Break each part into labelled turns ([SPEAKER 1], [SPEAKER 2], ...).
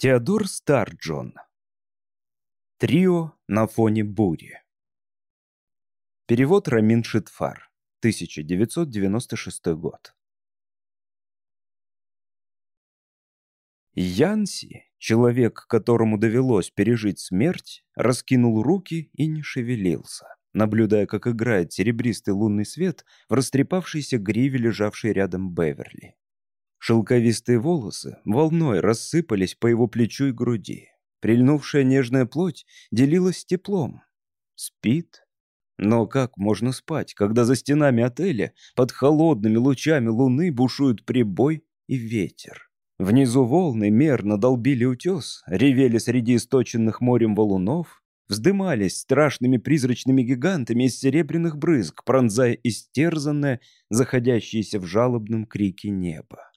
[SPEAKER 1] Теодор Старджон. Трио на фоне бури. Перевод Рамин Шитфар. 1996 год. Янси, человек, которому довелось пережить смерть, раскинул руки и не шевелился, наблюдая, как играет серебристый лунный свет в растрепавшейся гриве, лежавшей рядом Беверли. Шелковистые волосы волной рассыпались по его плечу и груди. Прильнувшая нежная плоть делилась теплом. Спит? Но как можно спать, когда за стенами отеля под холодными лучами луны бушуют прибой и ветер? Внизу волны мерно долбили утес, ревели среди источенных морем валунов, вздымались страшными призрачными гигантами из серебряных брызг, пронзая истерзанное, заходящееся в жалобном крике небо.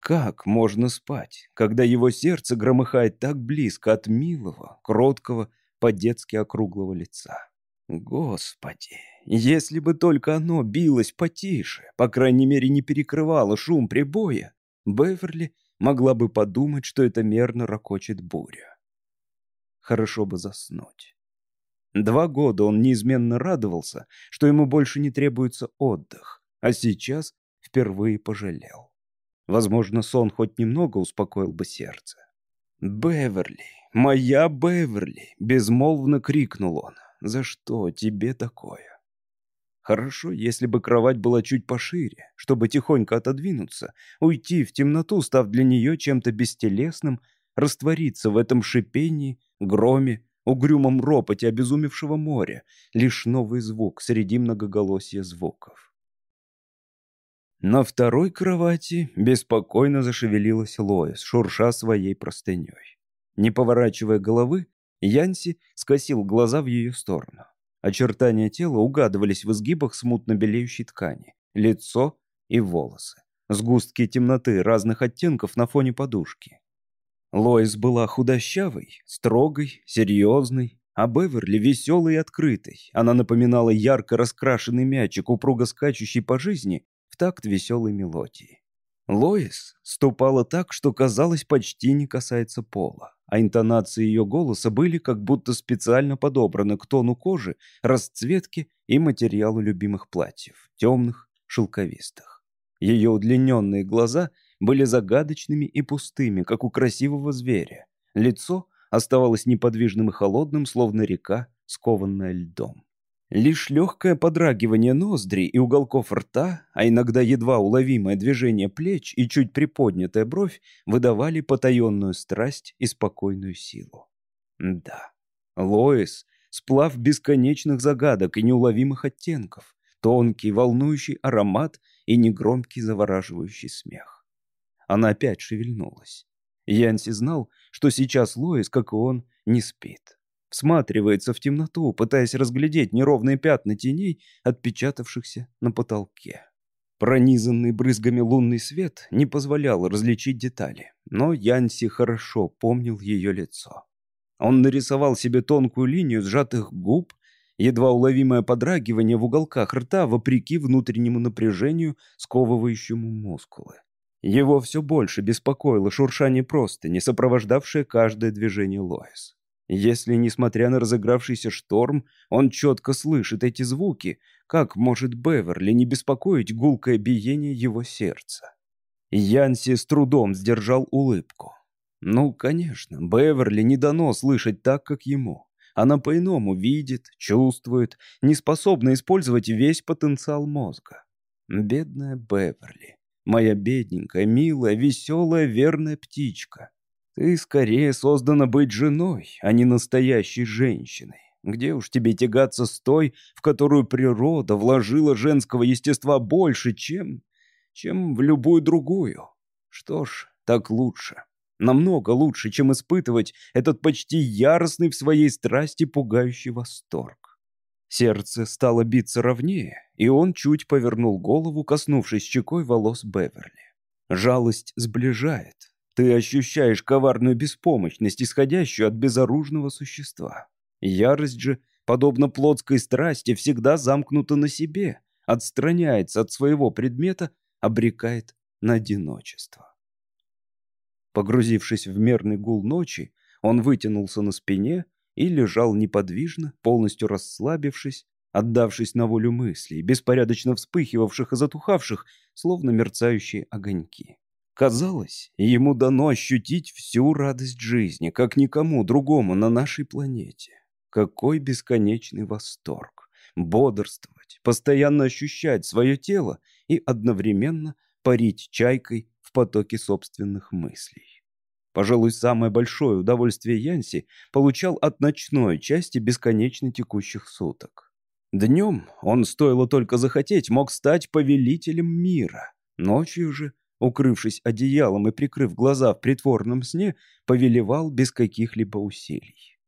[SPEAKER 1] Как можно спать, когда его сердце громыхает так близко от милого, кроткого, по-детски округлого лица? Господи, если бы только оно билось потише, по крайней мере не перекрывало шум прибоя, Беверли могла бы подумать, что это мерно ракочет буря. Хорошо бы заснуть. Два года он неизменно радовался, что ему больше не требуется отдых, а сейчас впервые пожалел. Возможно, сон хоть немного успокоил бы сердце. «Беверли! Моя Беверли!» — безмолвно крикнул он. «За что тебе такое?» Хорошо, если бы кровать была чуть пошире, чтобы тихонько отодвинуться, уйти в темноту, став для нее чем-то бестелесным, раствориться в этом шипении, громе, угрюмом ропоте обезумевшего моря, лишь новый звук среди многоголосия звуков. На второй кровати беспокойно зашевелилась Лоис, шурша своей простыней. Не поворачивая головы, Янси скосил глаза в ее сторону. Очертания тела угадывались в изгибах смутно белеющей ткани, лицо и волосы. Сгустки темноты разных оттенков на фоне подушки. Лоис была худощавой, строгой, серьезной, а Беверли веселой и открытой. Она напоминала ярко раскрашенный мячик, упруго скачущий по жизни такт веселой мелодии. Лоис ступала так, что казалось почти не касается пола, а интонации ее голоса были как будто специально подобраны к тону кожи, расцветке и материалу любимых платьев, темных, шелковистых. Ее удлиненные глаза были загадочными и пустыми, как у красивого зверя. Лицо оставалось неподвижным и холодным, словно река, скованная льдом. Лишь легкое подрагивание ноздрей и уголков рта, а иногда едва уловимое движение плеч и чуть приподнятая бровь выдавали потаенную страсть и спокойную силу. Да, Лоис — сплав бесконечных загадок и неуловимых оттенков, тонкий волнующий аромат и негромкий завораживающий смех. Она опять шевельнулась. Янси знал, что сейчас Лоис, как и он, не спит всматривается в темноту, пытаясь разглядеть неровные пятна теней, отпечатавшихся на потолке. Пронизанный брызгами лунный свет не позволял различить детали, но Янси хорошо помнил ее лицо. Он нарисовал себе тонкую линию сжатых губ, едва уловимое подрагивание в уголках рта вопреки внутреннему напряжению, сковывающему мускулы. Его все больше беспокоило шуршание простыни, сопровождавшее каждое движение Лоис. Если, несмотря на разыгравшийся шторм, он четко слышит эти звуки, как может Беверли не беспокоить гулкое биение его сердца? Янси с трудом сдержал улыбку. Ну, конечно, Беверли не дано слышать так, как ему. Она по-иному видит, чувствует, не способна использовать весь потенциал мозга. Бедная Беверли. Моя бедненькая, милая, веселая, верная птичка. Ты скорее создана быть женой, а не настоящей женщиной. Где уж тебе тягаться с той, в которую природа вложила женского естества больше, чем... чем в любую другую? Что ж, так лучше. Намного лучше, чем испытывать этот почти яростный в своей страсти пугающий восторг. Сердце стало биться ровнее, и он чуть повернул голову, коснувшись щекой волос Беверли. Жалость сближает, ты ощущаешь коварную беспомощность, исходящую от безоружного существа. Ярость же, подобно плотской страсти, всегда замкнута на себе, отстраняется от своего предмета, обрекает на одиночество. Погрузившись в мерный гул ночи, он вытянулся на спине и лежал неподвижно, полностью расслабившись, отдавшись на волю мыслей, беспорядочно вспыхивавших и затухавших, словно мерцающие огоньки. Казалось, ему дано ощутить всю радость жизни, как никому другому на нашей планете. Какой бесконечный восторг! Бодрствовать, постоянно ощущать свое тело и одновременно парить чайкой в потоке собственных мыслей. Пожалуй, самое большое удовольствие Янси получал от ночной части бесконечно текущих суток. Днем он, стоило только захотеть, мог стать повелителем мира. Ночью же укрывшись одеялом и прикрыв глаза в притворном сне, повелевал без каких-либо усилий.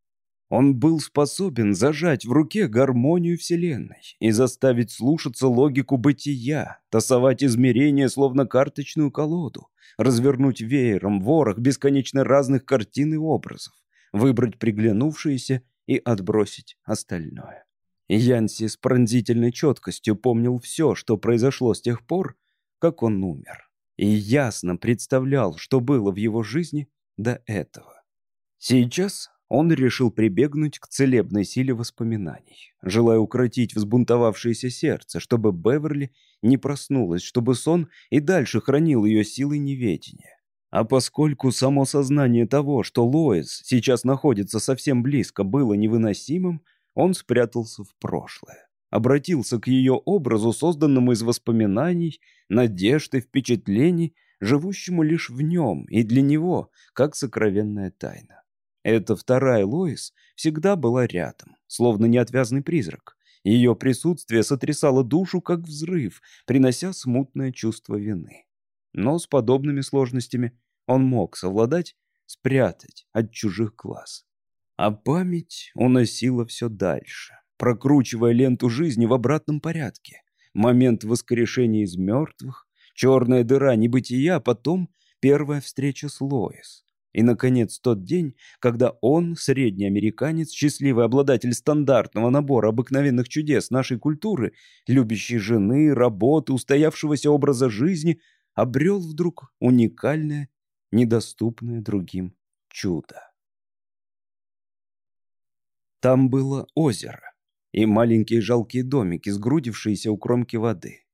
[SPEAKER 1] Он был способен зажать в руке гармонию Вселенной и заставить слушаться логику бытия, тасовать измерения, словно карточную колоду, развернуть веером ворох бесконечно разных картин и образов, выбрать приглянувшиеся и отбросить остальное. Янси с пронзительной четкостью помнил все, что произошло с тех пор, как он умер и ясно представлял, что было в его жизни до этого. Сейчас он решил прибегнуть к целебной силе воспоминаний, желая укротить взбунтовавшееся сердце, чтобы Беверли не проснулась, чтобы сон и дальше хранил ее силой неведения. А поскольку само сознание того, что Лоис сейчас находится совсем близко, было невыносимым, он спрятался в прошлое обратился к ее образу, созданному из воспоминаний, надежд и впечатлений, живущему лишь в нем и для него, как сокровенная тайна. Эта вторая Лоис всегда была рядом, словно неотвязный призрак. Ее присутствие сотрясало душу, как взрыв, принося смутное чувство вины. Но с подобными сложностями он мог совладать, спрятать от чужих глаз. А память уносила все дальше прокручивая ленту жизни в обратном порядке. Момент воскрешения из мертвых, черная дыра небытия, потом первая встреча с Лоис. И, наконец, тот день, когда он, средний американец, счастливый обладатель стандартного набора обыкновенных чудес нашей культуры, любящий жены, работы, устоявшегося образа жизни, обрел вдруг уникальное, недоступное другим чудо. Там было озеро и маленькие жалкие домики, сгрудившиеся у кромки воды.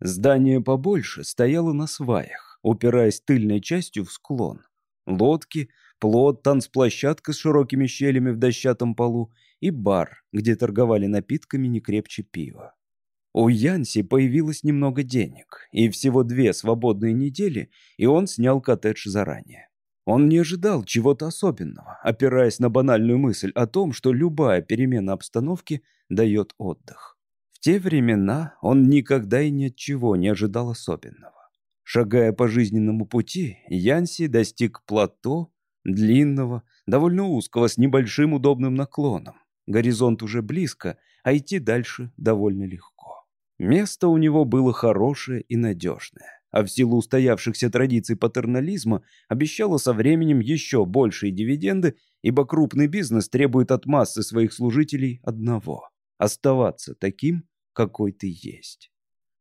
[SPEAKER 1] Здание побольше стояло на сваях, упираясь тыльной частью в склон. Лодки, плот, танцплощадка с широкими щелями в дощатом полу и бар, где торговали напитками не крепче пива. У Янси появилось немного денег, и всего две свободные недели, и он снял коттедж заранее. Он не ожидал чего-то особенного, опираясь на банальную мысль о том, что любая перемена обстановки дает отдых. В те времена он никогда и ни от чего не ожидал особенного. Шагая по жизненному пути, Янси достиг плато, длинного, довольно узкого, с небольшим удобным наклоном. Горизонт уже близко, а идти дальше довольно легко. Место у него было хорошее и надежное а в силу устоявшихся традиций патернализма обещала со временем еще большие дивиденды, ибо крупный бизнес требует от массы своих служителей одного – оставаться таким, какой ты есть.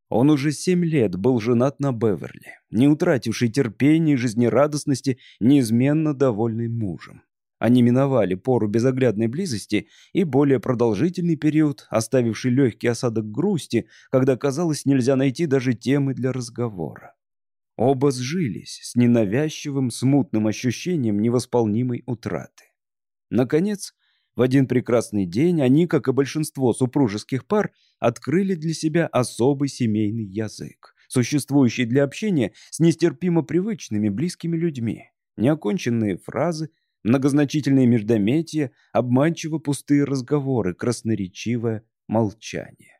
[SPEAKER 1] Он уже семь лет был женат на Беверли, не утративший терпения и жизнерадостности, неизменно довольный мужем. Они миновали пору безоглядной близости и более продолжительный период, оставивший легкий осадок грусти, когда, казалось, нельзя найти даже темы для разговора. Оба сжились с ненавязчивым, смутным ощущением невосполнимой утраты. Наконец, в один прекрасный день они, как и большинство супружеских пар, открыли для себя особый семейный язык, существующий для общения с нестерпимо привычными близкими людьми. Неоконченные фразы, Многозначительные междометия, обманчиво пустые разговоры, красноречивое молчание.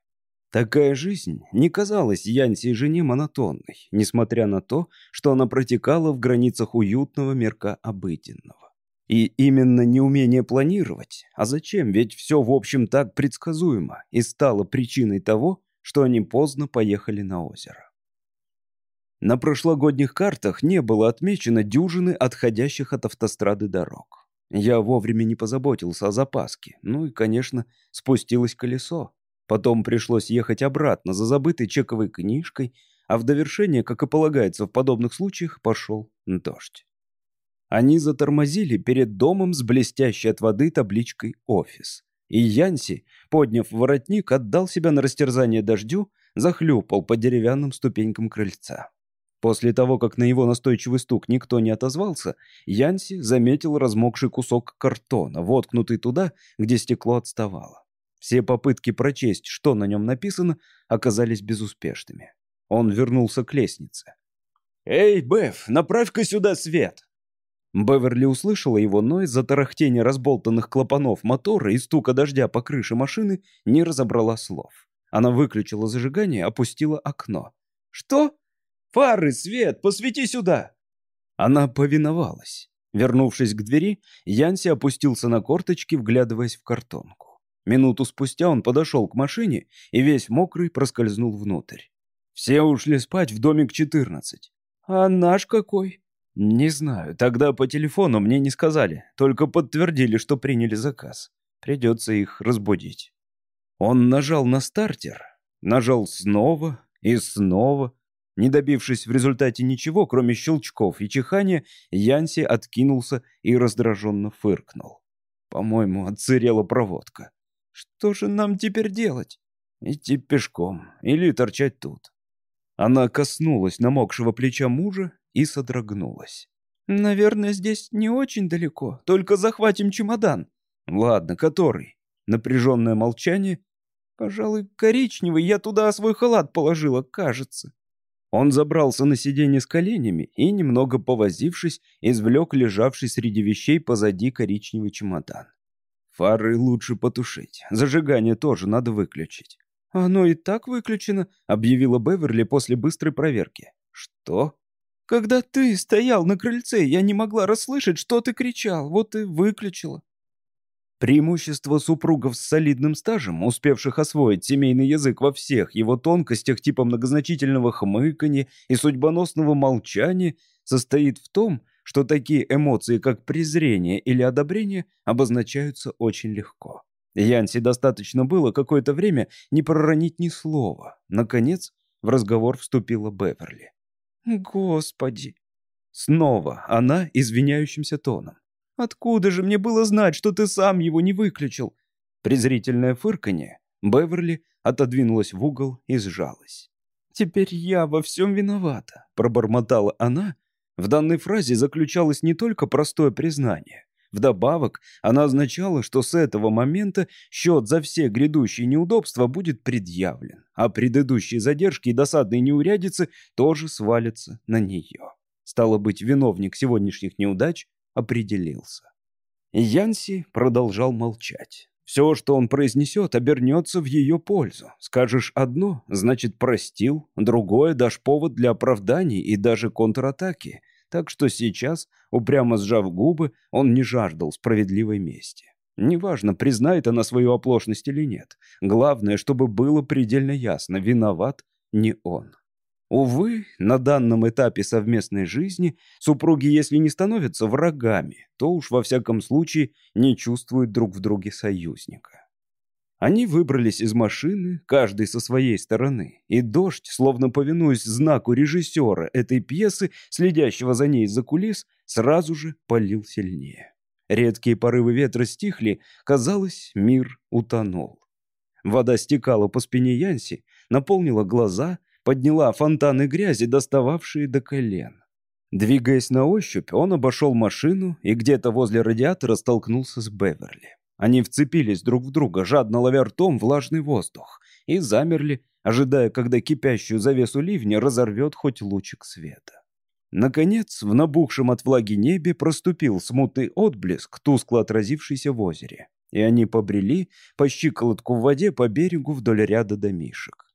[SPEAKER 1] Такая жизнь не казалась Янси жене монотонной, несмотря на то, что она протекала в границах уютного мирка обыденного. И именно неумение планировать, а зачем, ведь все в общем так предсказуемо, и стало причиной того, что они поздно поехали на озеро. На прошлогодних картах не было отмечено дюжины отходящих от автострады дорог. Я вовремя не позаботился о запаске, ну и, конечно, спустилось колесо. Потом пришлось ехать обратно за забытой чековой книжкой, а в довершение, как и полагается в подобных случаях, пошел дождь. Они затормозили перед домом с блестящей от воды табличкой «Офис». И Янси, подняв воротник, отдал себя на растерзание дождю, захлюпал по деревянным ступенькам крыльца. После того, как на его настойчивый стук никто не отозвался, Янси заметил размокший кусок картона, воткнутый туда, где стекло отставало. Все попытки прочесть, что на нем написано, оказались безуспешными. Он вернулся к лестнице. «Эй, Беф, направь-ка сюда свет!» Беверли услышала его, но из-за тарахтения разболтанных клапанов мотора и стука дождя по крыше машины не разобрала слов. Она выключила зажигание, опустила окно. «Что? Фары, свет, посвети сюда!» Она повиновалась. Вернувшись к двери, Янси опустился на корточки, вглядываясь в картонку. Минуту спустя он подошел к машине и весь мокрый проскользнул внутрь. Все ушли спать в домик 14. «А наш какой?» «Не знаю. Тогда по телефону мне не сказали. Только подтвердили, что приняли заказ. Придется их разбудить». Он нажал на стартер, нажал снова и снова. Не добившись в результате ничего, кроме щелчков и чихания, Янси откинулся и раздраженно фыркнул. По-моему, отсырела проводка. Что же нам теперь делать? Идти пешком или торчать тут? Она коснулась намокшего плеча мужа и содрогнулась. «Наверное, здесь не очень далеко. Только захватим чемодан». «Ладно, который?» Напряженное молчание. «Пожалуй, коричневый. Я туда свой халат положила, кажется». Он забрался на сиденье с коленями и, немного повозившись, извлек лежавший среди вещей позади коричневый чемодан. Фары лучше потушить. Зажигание тоже надо выключить. «Оно и так выключено», — объявила Беверли после быстрой проверки. «Что?» «Когда ты стоял на крыльце, я не могла расслышать, что ты кричал, вот и выключила». Преимущество супругов с солидным стажем, успевших освоить семейный язык во всех его тонкостях типа многозначительного хмыканья и судьбоносного молчания, состоит в том, что такие эмоции, как презрение или одобрение, обозначаются очень легко. Янси достаточно было какое-то время не проронить ни слова. Наконец, в разговор вступила Беверли. «Господи!» Снова она извиняющимся тоном. «Откуда же мне было знать, что ты сам его не выключил?» Презрительное фырканье. Беверли отодвинулась в угол и сжалась. «Теперь я во всем виновата», — пробормотала она. В данной фразе заключалось не только простое признание. Вдобавок, она означала, что с этого момента счет за все грядущие неудобства будет предъявлен, а предыдущие задержки и досадные неурядицы тоже свалятся на нее. Стало быть, виновник сегодняшних неудач определился. Янси продолжал молчать. Все, что он произнесет, обернется в ее пользу. Скажешь одно, значит простил, другое дашь повод для оправданий и даже контратаки – так что сейчас, упрямо сжав губы, он не жаждал справедливой мести. Неважно, признает она свою оплошность или нет. Главное, чтобы было предельно ясно, виноват не он. Увы, на данном этапе совместной жизни супруги, если не становятся врагами, то уж во всяком случае не чувствуют друг в друге союзника. Они выбрались из машины, каждый со своей стороны, и дождь, словно повинуясь знаку режиссера этой пьесы, следящего за ней из-за кулис, сразу же полил сильнее. Редкие порывы ветра стихли, казалось, мир утонул. Вода стекала по спине Янси, наполнила глаза, подняла фонтаны грязи, достававшие до колен. Двигаясь на ощупь, он обошел машину и где-то возле радиатора столкнулся с Беверли. Они вцепились друг в друга, жадно ловя ртом влажный воздух, и замерли, ожидая, когда кипящую завесу ливня разорвет хоть лучик света. Наконец, в набухшем от влаги небе проступил смутный отблеск, тускло отразившийся в озере, и они побрели по щиколотку в воде по берегу вдоль ряда домишек.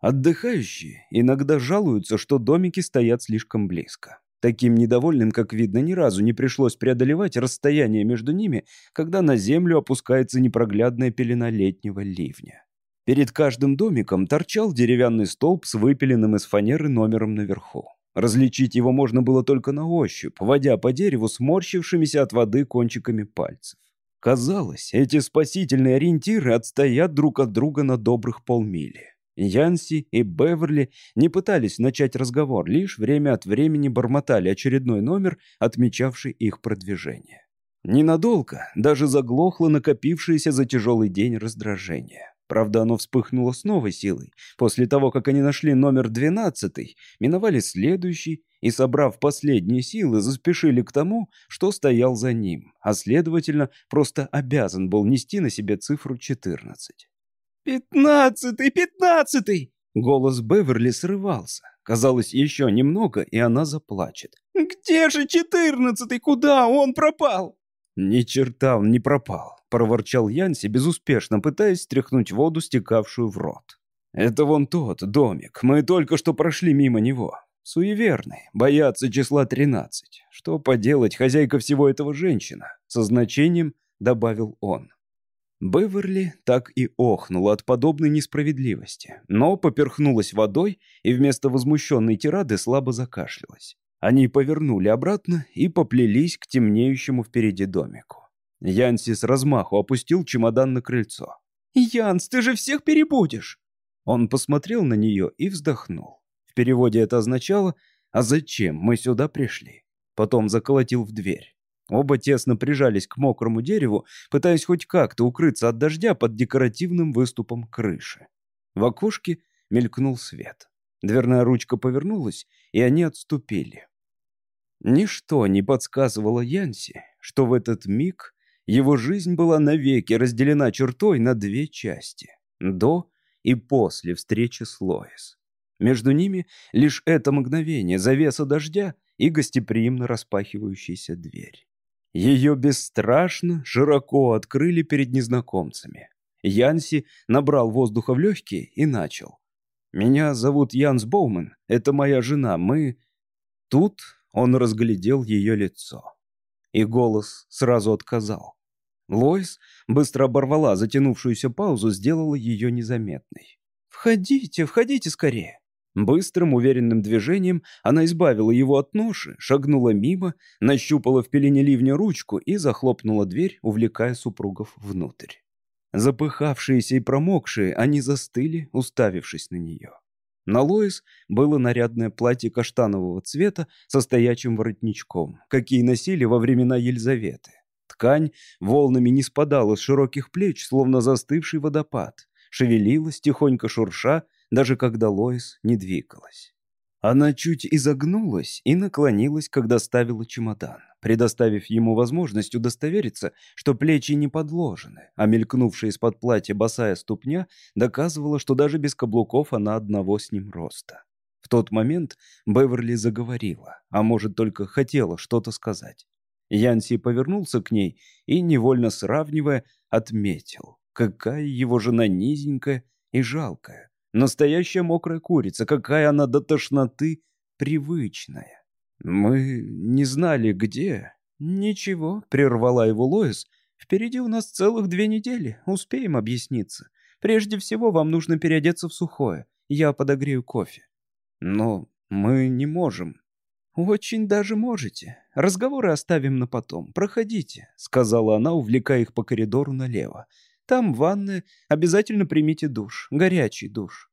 [SPEAKER 1] Отдыхающие иногда жалуются, что домики стоят слишком близко. Таким недовольным, как видно, ни разу не пришлось преодолевать расстояние между ними, когда на землю опускается непроглядная пелена летнего ливня. Перед каждым домиком торчал деревянный столб с выпиленным из фанеры номером наверху. Различить его можно было только на ощупь, водя по дереву сморщившимися от воды кончиками пальцев. Казалось, эти спасительные ориентиры отстоят друг от друга на добрых полмили. Янси и Беверли не пытались начать разговор, лишь время от времени бормотали очередной номер, отмечавший их продвижение. Ненадолго даже заглохло накопившееся за тяжелый день раздражение. Правда, оно вспыхнуло с новой силой. После того, как они нашли номер 12, миновали следующий и, собрав последние силы, заспешили к тому, что стоял за ним, а, следовательно, просто обязан был нести на себе цифру 14.
[SPEAKER 2] «Пятнадцатый! Пятнадцатый!»
[SPEAKER 1] Голос Беверли срывался. Казалось, еще немного, и она заплачет.
[SPEAKER 2] «Где же четырнадцатый? Куда он пропал?»
[SPEAKER 1] «Ни черта он не пропал», — проворчал Янси, безуспешно пытаясь стряхнуть воду, стекавшую в рот. «Это вон тот домик. Мы только что прошли мимо него. Суеверный, боятся числа тринадцать. Что поделать, хозяйка всего этого женщина?» Со значением добавил он. Беверли так и охнула от подобной несправедливости, но поперхнулась водой и вместо возмущенной тирады слабо закашлялась. Они повернули обратно и поплелись к темнеющему впереди домику. Янси с размаху опустил чемодан на крыльцо.
[SPEAKER 2] «Янс, ты же всех перебудешь!»
[SPEAKER 1] Он посмотрел на нее и вздохнул. В переводе это означало «А зачем мы сюда пришли?» Потом заколотил в дверь. Оба тесно прижались к мокрому дереву, пытаясь хоть как-то укрыться от дождя под декоративным выступом крыши. В окошке мелькнул свет. Дверная ручка повернулась, и они отступили. Ничто не подсказывало Янси, что в этот миг его жизнь была навеки разделена чертой на две части — до и после встречи с Лоис. Между ними лишь это мгновение, завеса дождя и гостеприимно распахивающаяся дверь. Ее бесстрашно, широко открыли перед незнакомцами. Янси набрал воздуха в легкие и начал. «Меня зовут Янс Боуман, это моя жена, мы...» Тут он разглядел ее лицо. И голос сразу отказал. Лоис быстро оборвала затянувшуюся паузу, сделала ее незаметной.
[SPEAKER 2] «Входите, входите скорее!»
[SPEAKER 1] Быстрым, уверенным движением она избавила его от ноши, шагнула мимо, нащупала в пелене ливня ручку и захлопнула дверь, увлекая супругов внутрь. Запыхавшиеся и промокшие, они застыли, уставившись на нее. На Лоис было нарядное платье каштанового цвета со стоячим воротничком, какие носили во времена Елизаветы. Ткань волнами не спадала с широких плеч, словно застывший водопад, шевелилась, тихонько шурша, даже когда Лоис не двигалась. Она чуть изогнулась и наклонилась, когда ставила чемодан, предоставив ему возможность удостовериться, что плечи не подложены, а мелькнувшая из-под платья босая ступня доказывала, что даже без каблуков она одного с ним роста. В тот момент Беверли заговорила, а может только хотела что-то сказать. Янси повернулся к ней и, невольно сравнивая, отметил, какая его жена низенькая и жалкая. Настоящая мокрая курица, какая она до тошноты привычная. Мы не знали, где.
[SPEAKER 2] Ничего, прервала его Лоис. Впереди у нас целых две недели, успеем объясниться. Прежде всего вам нужно переодеться в сухое. Я подогрею кофе.
[SPEAKER 1] Но мы не можем.
[SPEAKER 2] Очень даже можете. Разговоры оставим на потом. Проходите, сказала она, увлекая их по коридору налево. Там ванная. Обязательно примите душ. Горячий душ».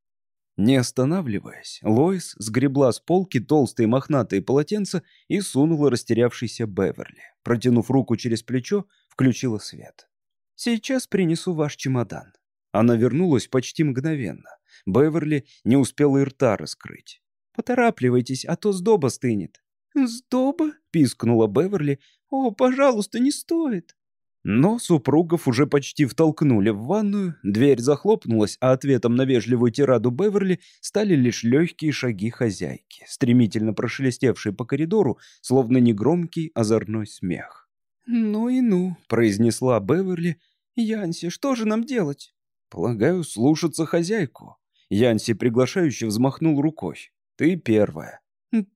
[SPEAKER 1] Не останавливаясь, Лоис сгребла с полки толстые мохнатые полотенца и сунула растерявшийся Беверли. Протянув руку через плечо, включила свет.
[SPEAKER 2] «Сейчас принесу ваш чемодан».
[SPEAKER 1] Она вернулась почти мгновенно. Беверли не успела и рта раскрыть.
[SPEAKER 2] «Поторапливайтесь, а то сдоба стынет».
[SPEAKER 1] «Сдоба?» — пискнула Беверли.
[SPEAKER 2] «О, пожалуйста, не стоит».
[SPEAKER 1] Но супругов уже почти втолкнули в ванную, дверь захлопнулась, а ответом на вежливую тираду Беверли стали лишь легкие шаги хозяйки, стремительно прошелестевшие по коридору, словно негромкий озорной смех.
[SPEAKER 2] «Ну и ну», — произнесла Беверли. «Янси, что же нам делать?»
[SPEAKER 1] «Полагаю, слушаться хозяйку». Янси приглашающе взмахнул рукой. «Ты первая».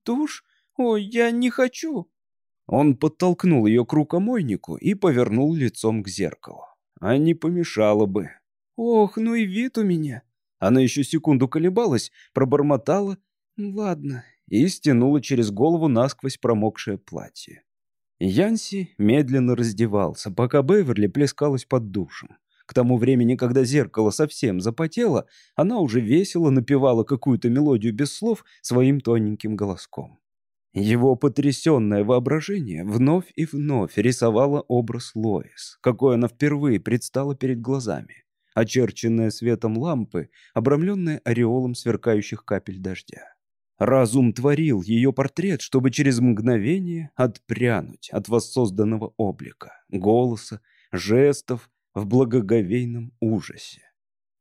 [SPEAKER 2] «Душ? Ой, я не хочу».
[SPEAKER 1] Он подтолкнул ее к рукомойнику и повернул лицом к зеркалу. А не помешало бы.
[SPEAKER 2] «Ох, ну и вид у меня!»
[SPEAKER 1] Она еще секунду колебалась, пробормотала
[SPEAKER 2] «Ладно»
[SPEAKER 1] и стянула через голову насквозь промокшее платье. Янси медленно раздевался, пока Беверли плескалась под душем.
[SPEAKER 2] К тому времени, когда зеркало совсем запотело, она уже весело напевала какую-то мелодию без слов своим тоненьким голоском. Его потрясенное воображение вновь и вновь рисовало образ Лоис, какой она впервые предстала перед глазами, очерченная светом лампы, обрамленная ореолом сверкающих капель дождя. Разум творил ее портрет, чтобы через мгновение отпрянуть от воссозданного облика, голоса, жестов в благоговейном ужасе.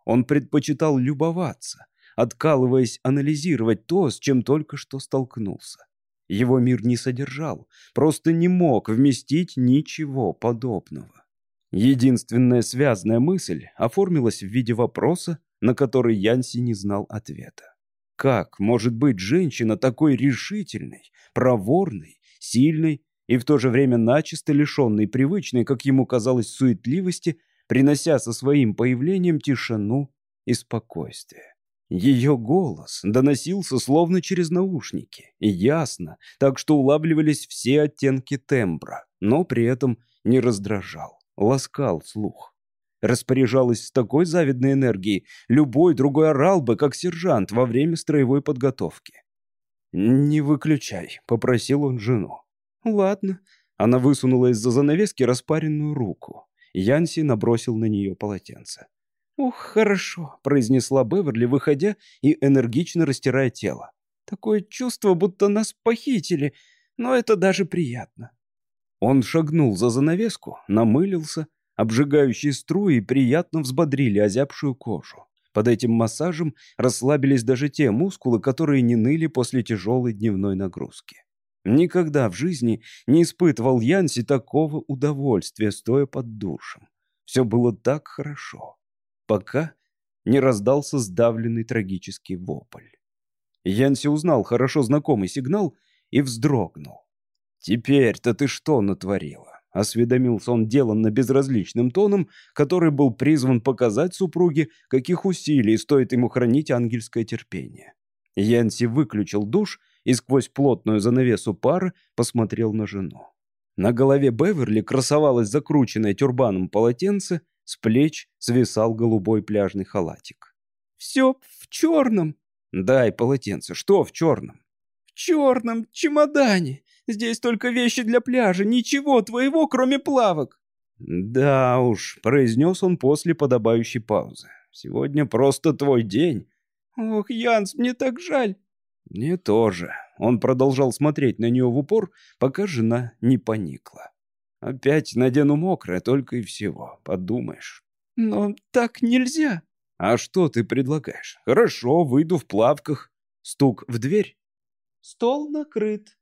[SPEAKER 2] Он предпочитал любоваться, откалываясь анализировать то, с чем только что столкнулся. Его мир не содержал, просто не мог вместить ничего подобного. Единственная связанная мысль оформилась в виде вопроса, на который Янси не знал ответа. Как может быть женщина такой решительной, проворной, сильной и в то же время начисто лишенной привычной, как ему казалось, суетливости, принося со своим появлением тишину и спокойствие? Ее голос доносился словно через наушники, ясно, так что улавливались все оттенки тембра, но при этом не раздражал, ласкал слух распоряжалась с такой завидной энергией, любой другой орал бы, как сержант, во время строевой подготовки. «Не выключай», — попросил он жену. «Ладно». Она высунула из-за занавески распаренную руку. Янси набросил на нее полотенце. «Ух, хорошо», — произнесла Беверли, выходя и энергично растирая тело. «Такое чувство, будто нас похитили, но это даже приятно». Он шагнул за занавеску, намылился, Обжигающие струи приятно взбодрили озябшую кожу. Под этим массажем расслабились даже те мускулы, которые не ныли после тяжелой дневной нагрузки. Никогда в жизни не испытывал Янси такого удовольствия, стоя под душем. Все было так хорошо, пока не раздался сдавленный трагический вопль. Янси узнал хорошо знакомый сигнал и вздрогнул. «Теперь-то ты что натворила?» Осведомился он деланно безразличным тоном, который был призван показать супруге, каких усилий стоит ему хранить ангельское терпение. Янси выключил душ и сквозь плотную занавесу пара посмотрел на жену. На голове Беверли красовалось закрученное тюрбаном полотенце, с плеч свисал голубой пляжный халатик. «Все в черном!» «Дай полотенце. Что в черном?» «В черном чемодане!» Здесь только вещи для пляжа, ничего твоего, кроме плавок». «Да уж», — произнес он после подобающей паузы. «Сегодня просто твой день». «Ох, Янс, мне так жаль». «Мне тоже». Он продолжал смотреть на нее в упор, пока жена не поникла. «Опять надену мокрое, только и всего, подумаешь». «Но так нельзя». «А что ты предлагаешь? Хорошо, выйду в плавках». Стук в дверь. «Стол накрыт»,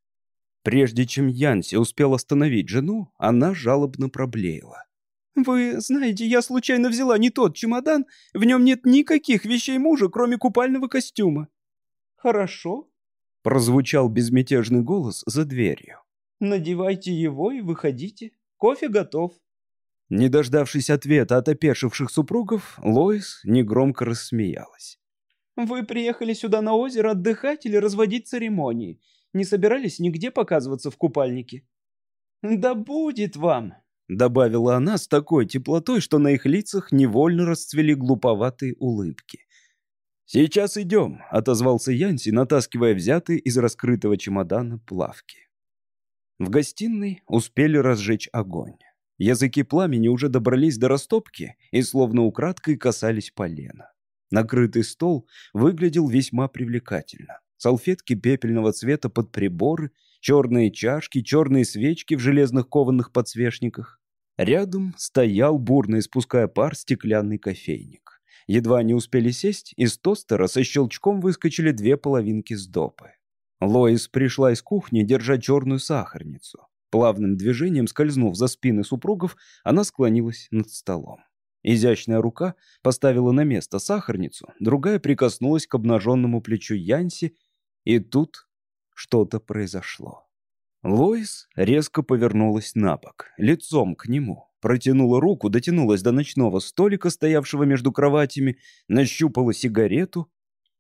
[SPEAKER 2] Прежде чем Янси успел остановить жену, она жалобно проблеяла. «Вы знаете, я случайно взяла не тот чемодан, в нем нет никаких вещей мужа, кроме купального костюма». «Хорошо», — прозвучал безмятежный голос за дверью. «Надевайте его и выходите. Кофе готов». Не дождавшись ответа от опешивших супругов, Лоис негромко рассмеялась. «Вы приехали сюда на озеро отдыхать или разводить церемонии не собирались нигде показываться в купальнике. «Да будет вам!» — добавила она с такой теплотой, что на их лицах невольно расцвели глуповатые улыбки. «Сейчас идем», — отозвался Янси, натаскивая взятые из раскрытого чемодана плавки. В гостиной успели разжечь огонь. Языки пламени уже добрались до растопки и словно украдкой касались полена. Накрытый стол выглядел весьма привлекательно салфетки пепельного цвета под приборы, черные чашки, черные свечки в железных кованых подсвечниках. Рядом стоял, бурно испуская пар, стеклянный кофейник. Едва они успели сесть, из тостера со щелчком выскочили две половинки сдобы. Лоис пришла из кухни, держа черную сахарницу. Плавным движением, скользнув за спины супругов, она склонилась над столом. Изящная рука поставила на место сахарницу, другая прикоснулась к обнаженному плечу Янси и тут что-то произошло. Лоис резко повернулась на бок, лицом к нему. Протянула руку, дотянулась до ночного столика, стоявшего между кроватями, нащупала сигарету.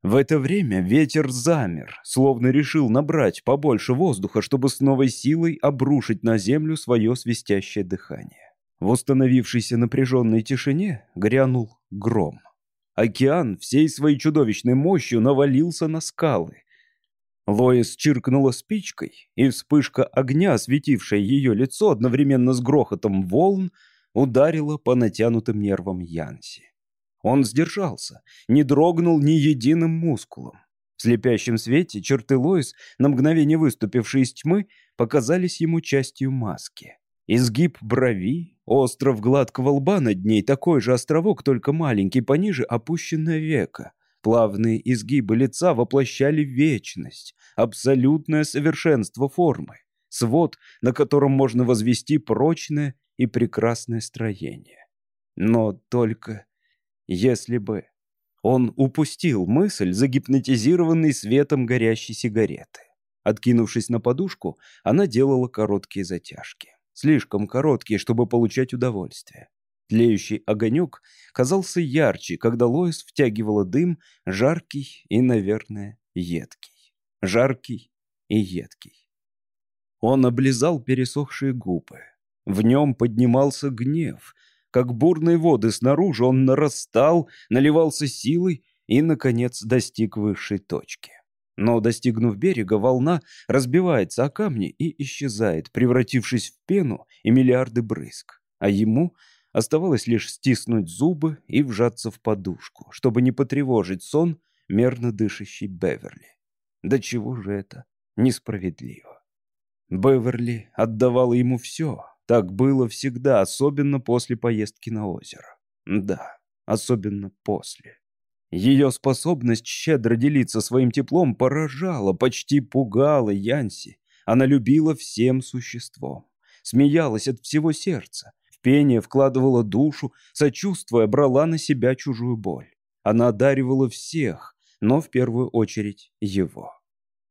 [SPEAKER 2] В это время ветер замер, словно решил набрать побольше воздуха, чтобы с новой силой обрушить на землю свое свистящее дыхание. В установившейся напряженной тишине грянул гром. Океан всей своей чудовищной мощью навалился на скалы. Лоис чиркнула спичкой, и вспышка огня, осветившая ее лицо одновременно с грохотом волн, ударила по натянутым нервам Янси. Он сдержался, не дрогнул ни единым мускулом. В слепящем свете черты Лоис, на мгновение выступившие из тьмы, показались ему частью маски. Изгиб брови, остров гладкого лба над ней, такой же островок, только маленький, пониже опущенное века — Плавные изгибы лица воплощали вечность, абсолютное совершенство формы, свод, на котором можно возвести прочное и прекрасное строение. Но только если бы он упустил мысль, загипнотизированный светом горящей сигареты. Откинувшись на подушку, она делала короткие затяжки. Слишком короткие, чтобы получать удовольствие. Тлеющий огонек казался ярче, когда Лоис втягивала дым, жаркий и, наверное, едкий. Жаркий и едкий. Он облизал пересохшие губы. В нем поднимался гнев. Как бурные воды снаружи он нарастал, наливался силой и, наконец, достиг высшей точки. Но, достигнув берега, волна разбивается о камни и исчезает, превратившись в пену и миллиарды брызг. А ему Оставалось лишь стиснуть зубы и вжаться в подушку, чтобы не потревожить сон мерно дышащий Беверли. Да чего же это несправедливо? Беверли отдавала ему все. Так было всегда, особенно после поездки на озеро. Да, особенно после. Ее способность щедро делиться своим теплом поражала, почти пугала Янси. Она любила всем существом, смеялась от всего сердца, пение вкладывала душу, сочувствуя, брала на себя чужую боль. Она одаривала всех, но в первую очередь его.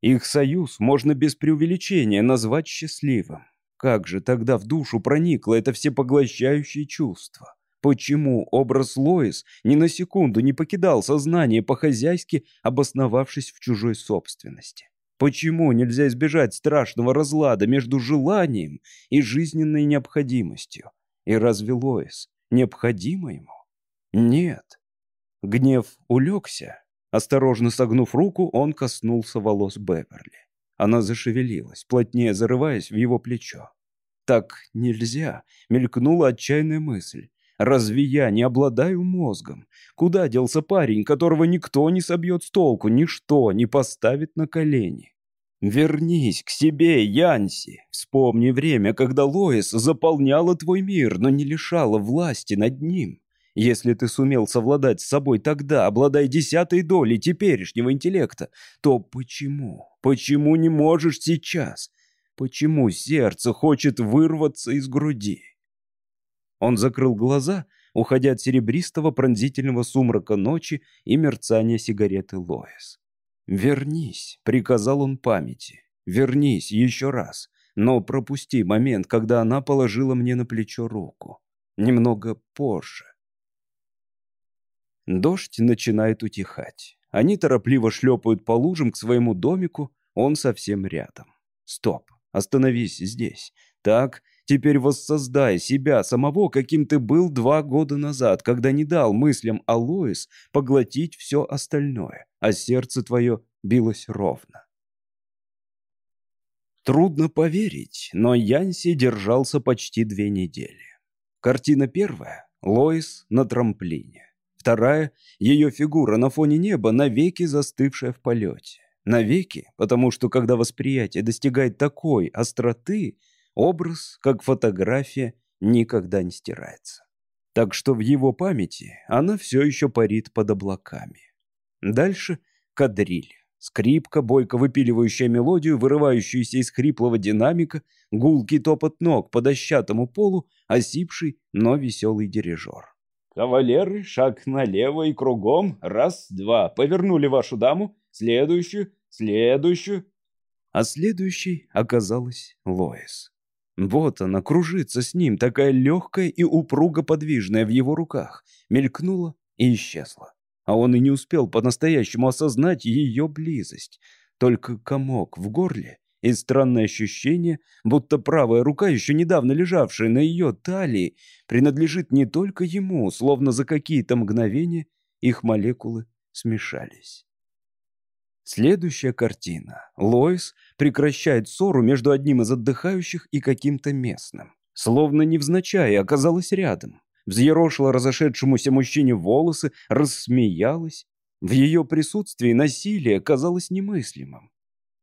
[SPEAKER 2] Их союз можно без преувеличения назвать счастливым. Как же тогда в душу проникло это всепоглощающее чувство? Почему образ Лоис ни на секунду не покидал сознание по-хозяйски, обосновавшись в чужой собственности? Почему нельзя избежать страшного разлада между желанием и жизненной необходимостью? И разве Лоис необходимо ему? Нет. Гнев улегся. Осторожно согнув руку, он коснулся волос Беверли. Она зашевелилась, плотнее зарываясь в его плечо. «Так нельзя», — мелькнула отчаянная мысль. «Разве я не обладаю мозгом? Куда делся парень, которого никто не собьет с толку, ничто не поставит на колени?» «Вернись к себе, Янси. Вспомни время, когда Лоис заполняла твой мир, но не лишала власти над ним. Если ты сумел совладать с собой тогда, обладая десятой долей теперешнего интеллекта, то почему? Почему не можешь сейчас? Почему сердце хочет вырваться из груди?» Он закрыл глаза, уходя от серебристого пронзительного сумрака ночи и мерцания сигареты Лоис. «Вернись», — приказал он памяти. «Вернись еще раз, но пропусти момент, когда она положила мне на плечо руку. Немного позже». Дождь начинает утихать. Они торопливо шлепают по лужам к своему домику, он совсем рядом. «Стоп, остановись здесь. Так, теперь воссоздай себя самого, каким ты был два года назад, когда не дал мыслям о Лоис поглотить все остальное а сердце твое билось ровно. Трудно поверить, но Янси держался почти две недели. Картина первая — Лоис на трамплине. Вторая — ее фигура на фоне неба, навеки застывшая в полете. Навеки, потому что когда восприятие достигает такой остроты, образ, как фотография, никогда не стирается. Так что в его памяти она все еще парит под облаками. Дальше кадриль. Скрипка, бойко выпиливающая мелодию, вырывающуюся из хриплого динамика, гулкий топот ног по дощатому полу, осипший, но веселый дирижер. «Кавалеры, шаг налево и кругом. Раз, два. Повернули вашу даму. Следующую, следующую». А следующей оказалась Лоис. Вот она кружится с ним, такая легкая и упруго подвижная в его руках. Мелькнула и исчезла а он и не успел по-настоящему осознать ее близость. Только комок в горле и странное ощущение, будто правая рука, еще недавно лежавшая на ее талии, принадлежит не только ему, словно за какие-то мгновения их молекулы смешались. Следующая картина. Лоис прекращает ссору между одним из отдыхающих и каким-то местным. Словно невзначай оказалась рядом. Взъерошила разошедшемуся мужчине волосы, рассмеялась. В ее присутствии насилие казалось немыслимым.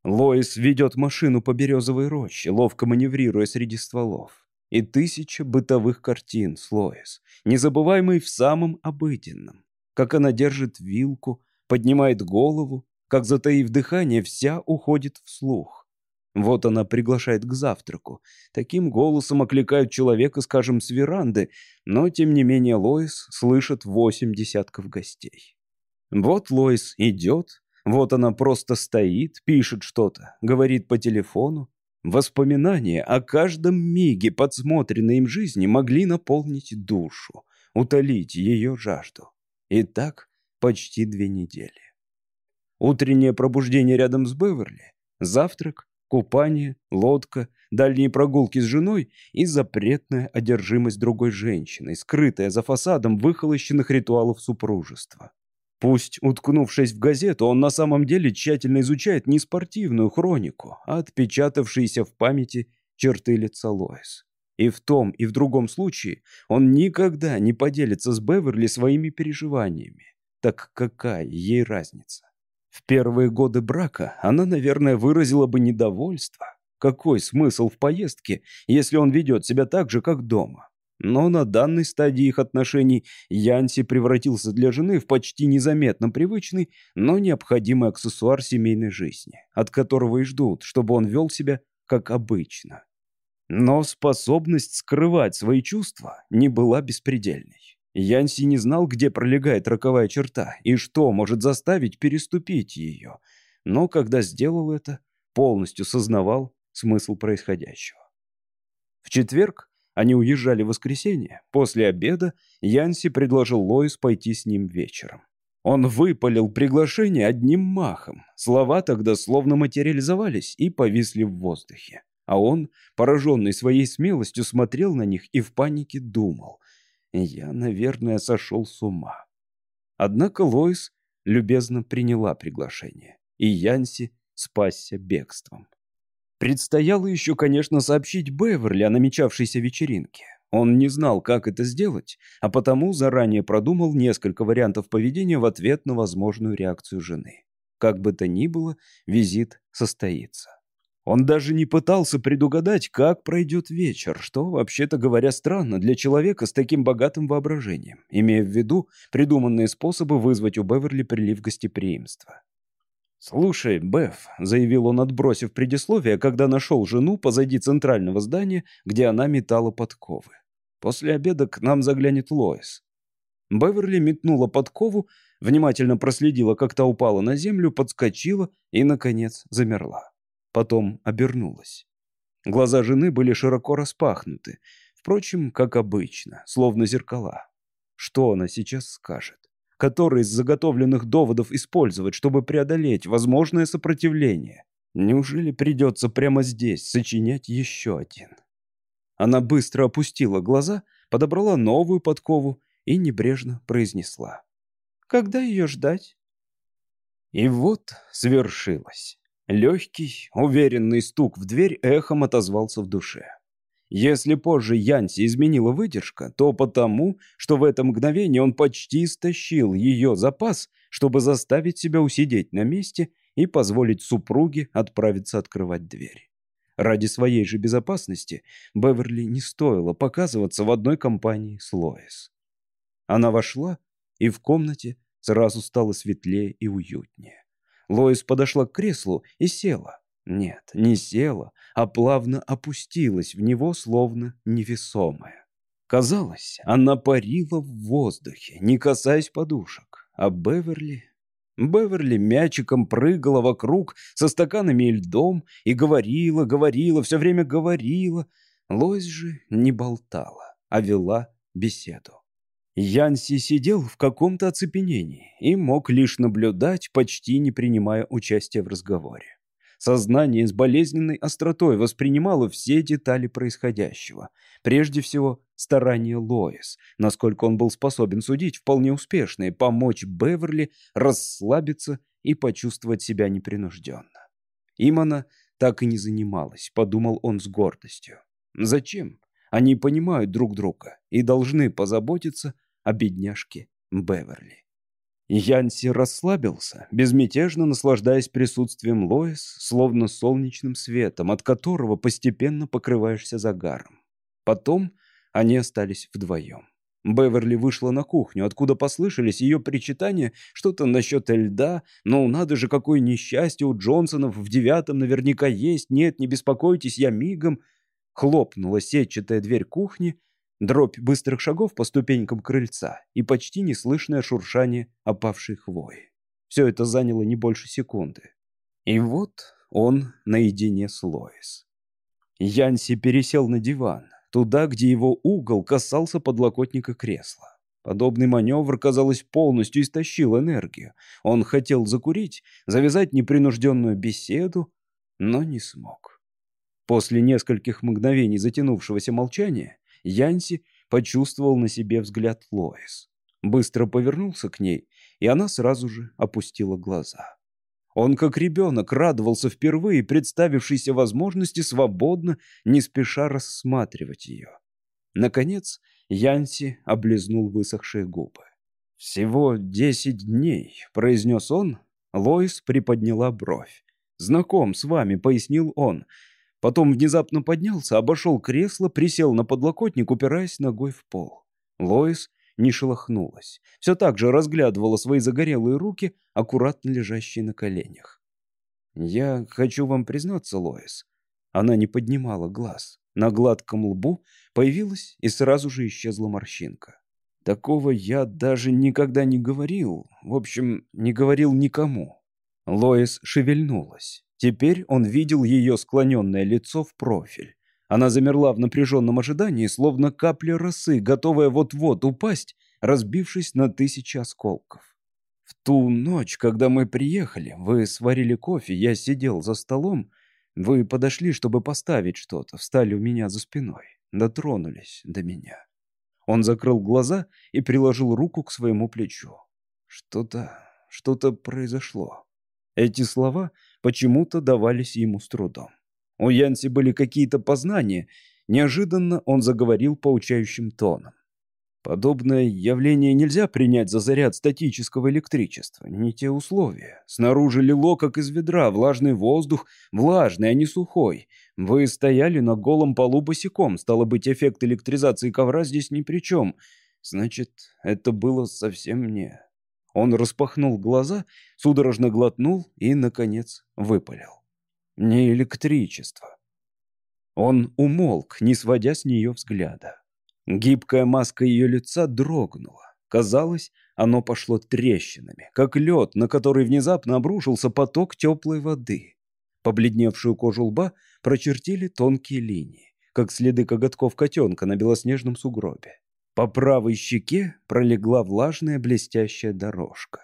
[SPEAKER 2] Лоис ведет машину по березовой роще, ловко маневрируя среди стволов. И тысяча бытовых картин с Лоис, незабываемой в самом обыденном. Как она держит вилку, поднимает голову, как, затаив дыхание, вся уходит вслух. Вот она приглашает к завтраку. Таким голосом окликают человека, скажем, с веранды, но, тем не менее, Лоис слышит восемь десятков гостей. Вот Лоис идет, вот она просто стоит, пишет что-то, говорит по телефону. Воспоминания о каждом миге подсмотренной им жизни могли наполнить душу, утолить ее жажду. И так почти две недели. Утреннее пробуждение рядом с Беверли, завтрак, купание, лодка, дальние прогулки с женой и запретная одержимость другой женщиной, скрытая за фасадом выхолощенных ритуалов супружества. Пусть, уткнувшись в газету, он на самом деле тщательно изучает не спортивную хронику, а отпечатавшиеся в памяти черты лица Лоис. И в том, и в другом случае он никогда не поделится с Беверли своими переживаниями. Так какая ей разница? В первые годы брака она, наверное, выразила бы недовольство. Какой смысл в поездке, если он ведет себя так же, как дома? Но на данной стадии их отношений Янси превратился для жены в почти незаметно привычный, но необходимый аксессуар семейной жизни, от которого и ждут, чтобы он вел себя как обычно. Но способность скрывать свои чувства не была беспредельной. Янси не знал, где пролегает роковая черта и что может заставить переступить ее, но когда сделал это, полностью сознавал смысл происходящего. В четверг они уезжали в воскресенье. После обеда Янси предложил Лоис пойти с ним вечером. Он выпалил приглашение одним махом. Слова тогда словно материализовались и повисли в воздухе. А он, пораженный своей смелостью, смотрел на них и в панике думал. «Я, наверное, сошел с ума». Однако Лоис любезно приняла приглашение, и Янси спасся бегством. Предстояло еще, конечно, сообщить Беверли о намечавшейся вечеринке. Он не знал, как это сделать, а потому заранее продумал несколько вариантов поведения в ответ на возможную реакцию жены. Как бы то ни было, визит состоится. Он даже не пытался предугадать, как пройдет вечер, что, вообще-то говоря, странно для человека с таким богатым воображением, имея в виду придуманные способы вызвать у Беверли прилив гостеприимства. «Слушай, Беф», — заявил он, отбросив предисловие, когда нашел жену позади центрального здания, где она метала подковы. «После обеда к нам заглянет Лоис». Беверли метнула подкову, внимательно проследила, как та упала на землю, подскочила и, наконец, замерла. Потом обернулась. Глаза жены были широко распахнуты, впрочем, как обычно, словно зеркала. Что она сейчас скажет? Который из заготовленных доводов использовать, чтобы преодолеть возможное сопротивление. Неужели придется прямо здесь сочинять еще один? Она быстро опустила глаза, подобрала новую подкову и небрежно произнесла. «Когда ее ждать?» И вот свершилось. Легкий, уверенный стук в дверь эхом отозвался в душе. Если позже Янси изменила выдержка, то потому, что в это мгновение он почти истощил ее запас, чтобы заставить себя усидеть на месте и позволить супруге отправиться открывать дверь. Ради своей же безопасности Беверли не стоило показываться в одной компании с Лоис. Она вошла, и в комнате сразу стало светлее и уютнее. Лоис подошла к креслу и села. Нет, не села, а плавно опустилась в него, словно невесомая. Казалось, она парила в воздухе, не касаясь подушек. А Беверли... Беверли мячиком прыгала вокруг со стаканами и льдом и говорила, говорила, все время говорила. Лось же не болтала, а вела беседу. Янси сидел в каком-то оцепенении и мог лишь наблюдать, почти не принимая участия в разговоре.
[SPEAKER 1] Сознание с болезненной остротой воспринимало все детали происходящего. Прежде всего, старания Лоис, насколько он был способен судить, вполне успешные, помочь Беверли расслабиться и почувствовать себя непринужденно. Им она так и не занималась, подумал он с гордостью. Зачем? Они понимают друг друга и должны позаботиться о бедняжке Беверли. Янси расслабился, безмятежно наслаждаясь присутствием Лоис, словно солнечным светом, от которого постепенно покрываешься загаром. Потом они остались вдвоем. Беверли вышла на кухню, откуда послышались ее причитания, что-то насчет льда, ну надо же, какое несчастье у Джонсонов в девятом наверняка есть, нет, не беспокойтесь, я мигом. Хлопнула сетчатая дверь кухни, дробь быстрых шагов по ступенькам крыльца и почти неслышное шуршание опавшей хвои. Все это заняло не больше секунды. И вот он наедине с Лоис. Янси пересел на диван, туда, где его угол касался подлокотника кресла. Подобный маневр, казалось, полностью истощил энергию. Он хотел закурить, завязать непринужденную беседу, но не смог. После нескольких мгновений затянувшегося молчания Янси почувствовал на себе взгляд Лоис. Быстро повернулся к ней, и она сразу же опустила глаза. Он, как ребенок, радовался впервые представившейся возможности свободно, не спеша рассматривать ее. Наконец, Янси облизнул высохшие губы. «Всего десять дней», — произнес он. Лоис приподняла бровь. «Знаком с вами», — пояснил он. Потом внезапно поднялся, обошел кресло, присел на подлокотник, упираясь ногой в пол. Лоис не шелохнулась. Все так же разглядывала свои загорелые руки, аккуратно лежащие на коленях. «Я хочу вам признаться, Лоис». Она не поднимала глаз. На гладком лбу появилась и сразу же исчезла морщинка. Такого я даже никогда не говорил. В общем, не говорил никому. Лоис шевельнулась. Теперь он видел ее склоненное лицо в профиль. Она замерла в напряженном ожидании, словно капля росы, готовая вот-вот упасть, разбившись на тысячи осколков. В ту ночь, когда мы приехали, вы сварили кофе, я сидел за столом, вы подошли, чтобы поставить что-то, встали у меня за спиной, дотронулись до меня. Он закрыл глаза и приложил руку к своему плечу. Что-то, что-то произошло. Эти слова почему-то давались ему с трудом. У Янси были какие-то познания. Неожиданно он заговорил поучающим тоном. Подобное явление нельзя принять за заряд статического электричества. Не те условия. Снаружи лило, как из ведра, влажный воздух, влажный, а не сухой. Вы стояли на голом полу босиком, стало быть, эффект электризации ковра здесь ни при чем. Значит, это было совсем не... Он распахнул глаза, судорожно глотнул и, наконец, выпалил не электричество. Он умолк, не сводя с нее взгляда. Гибкая маска ее лица дрогнула. Казалось, оно пошло трещинами, как лед, на который внезапно обрушился поток теплой воды. Побледневшую кожу лба прочертили тонкие линии, как следы коготков котенка на белоснежном сугробе. По правой щеке пролегла влажная блестящая дорожка.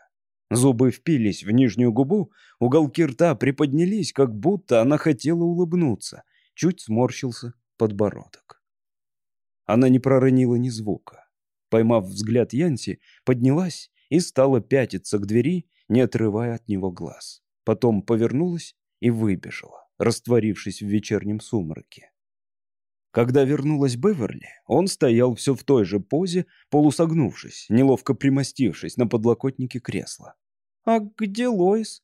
[SPEAKER 1] Зубы впились в нижнюю губу, уголки рта приподнялись, как будто она хотела улыбнуться. Чуть сморщился подбородок. Она не проронила ни звука. Поймав взгляд Янси, поднялась и стала пятиться к двери, не отрывая от него глаз. Потом повернулась и выбежала, растворившись в вечернем сумраке. Когда вернулась Беверли, он стоял все в той же позе, полусогнувшись, неловко примостившись на подлокотнике кресла. «А где Лоис?»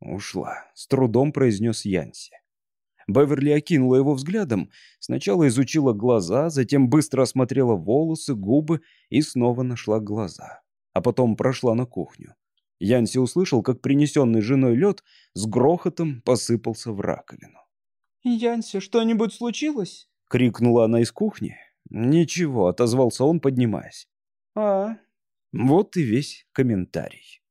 [SPEAKER 1] «Ушла», — с трудом произнес Янси. Беверли окинула его взглядом, сначала изучила глаза, затем быстро осмотрела волосы, губы и снова нашла глаза. А потом прошла на кухню. Янси услышал, как принесенный женой лед с грохотом посыпался в раковину.
[SPEAKER 3] «Янси, что-нибудь случилось?»
[SPEAKER 1] — крикнула она из кухни. «Ничего», — отозвался он, поднимаясь.
[SPEAKER 3] «А?»
[SPEAKER 1] Вот и весь комментарий.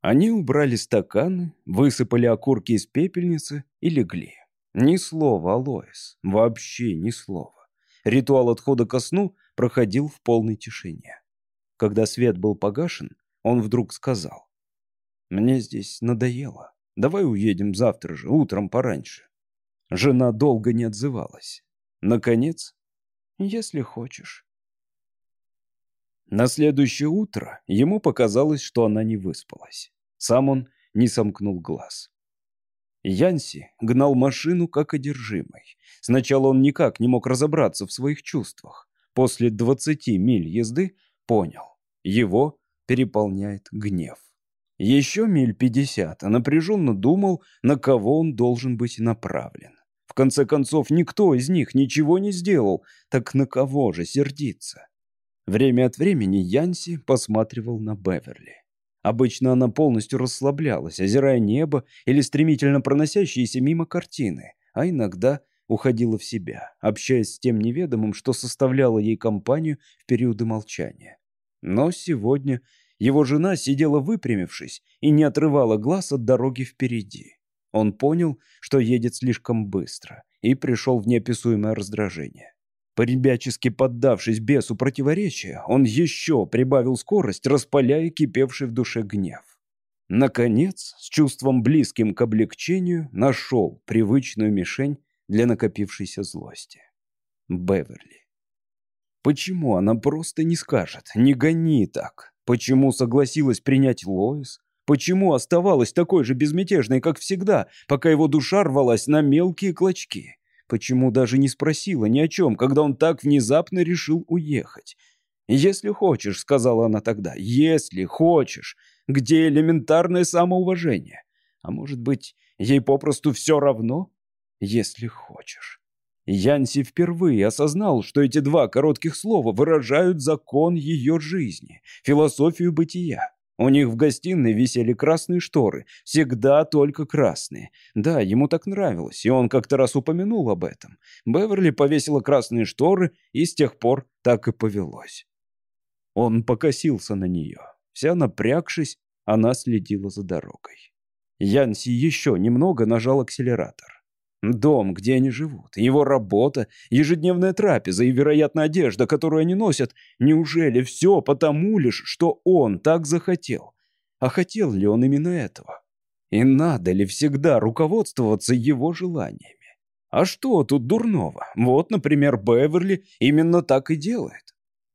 [SPEAKER 1] Они убрали стаканы, высыпали окурки из пепельницы и легли. Ни слова, Алоис, вообще ни слова. Ритуал отхода ко сну проходил в полной тишине. Когда свет был погашен, он вдруг сказал. «Мне здесь надоело. Давай уедем завтра же, утром пораньше». Жена долго не отзывалась. Наконец,
[SPEAKER 3] «Если хочешь».
[SPEAKER 1] На следующее утро ему показалось, что она не выспалась. Сам он не сомкнул глаз. Янси гнал машину как одержимый. Сначала он никак не мог разобраться в своих чувствах. После 20 миль езды понял, его переполняет гнев. Еще миль 50, а напряженно думал, на кого он должен быть направлен. В конце концов, никто из них ничего не сделал, так на кого же сердиться? Время от времени Янси посматривал на Беверли. Обычно она полностью расслаблялась, озирая небо или стремительно проносящиеся мимо картины, а иногда уходила в себя, общаясь с тем неведомым, что составляло ей компанию в периоды молчания. Но сегодня его жена сидела выпрямившись и не отрывала глаз от дороги впереди. Он понял, что едет слишком быстро, и пришел в неописуемое раздражение. Поребячески поддавшись бесу противоречия, он еще прибавил скорость, распаляя кипевший в душе гнев. Наконец, с чувством близким к облегчению, нашел привычную мишень для накопившейся злости. Беверли. Почему она просто не скажет «не гони так»? Почему согласилась принять Лоис? Почему оставалась такой же безмятежной, как всегда, пока его душа рвалась на мелкие клочки? Почему даже не спросила ни о чем, когда он так внезапно решил уехать? «Если хочешь», — сказала она тогда, — «если хочешь». Где элементарное самоуважение? А может быть, ей попросту все равно? Если хочешь. Янси впервые осознал, что эти два коротких слова выражают закон ее жизни, философию бытия. У них в гостиной висели красные шторы, всегда только красные. Да, ему так нравилось, и он как-то раз упомянул об этом. Беверли повесила красные шторы, и с тех пор так и повелось. Он покосился на нее. Вся напрягшись, она следила за дорогой. Янси еще немного нажал акселератор. Дом, где они живут, его работа, ежедневная трапеза и, вероятно, одежда, которую они носят, неужели все потому лишь, что он так захотел? А хотел ли он именно этого? И надо ли всегда руководствоваться его желаниями? А что тут дурного? Вот, например, Беверли именно так и делает.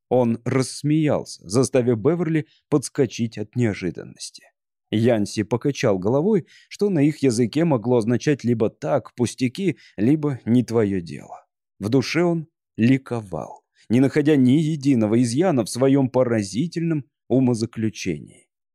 [SPEAKER 1] Он рассмеялся, заставив Беверли подскочить от неожиданности. Янси покачал головой, что на их языке могло означать либо так, пустяки, либо не твое дело. В душе он ликовал, не находя ни единого изъяна в своем поразительном умозаключении.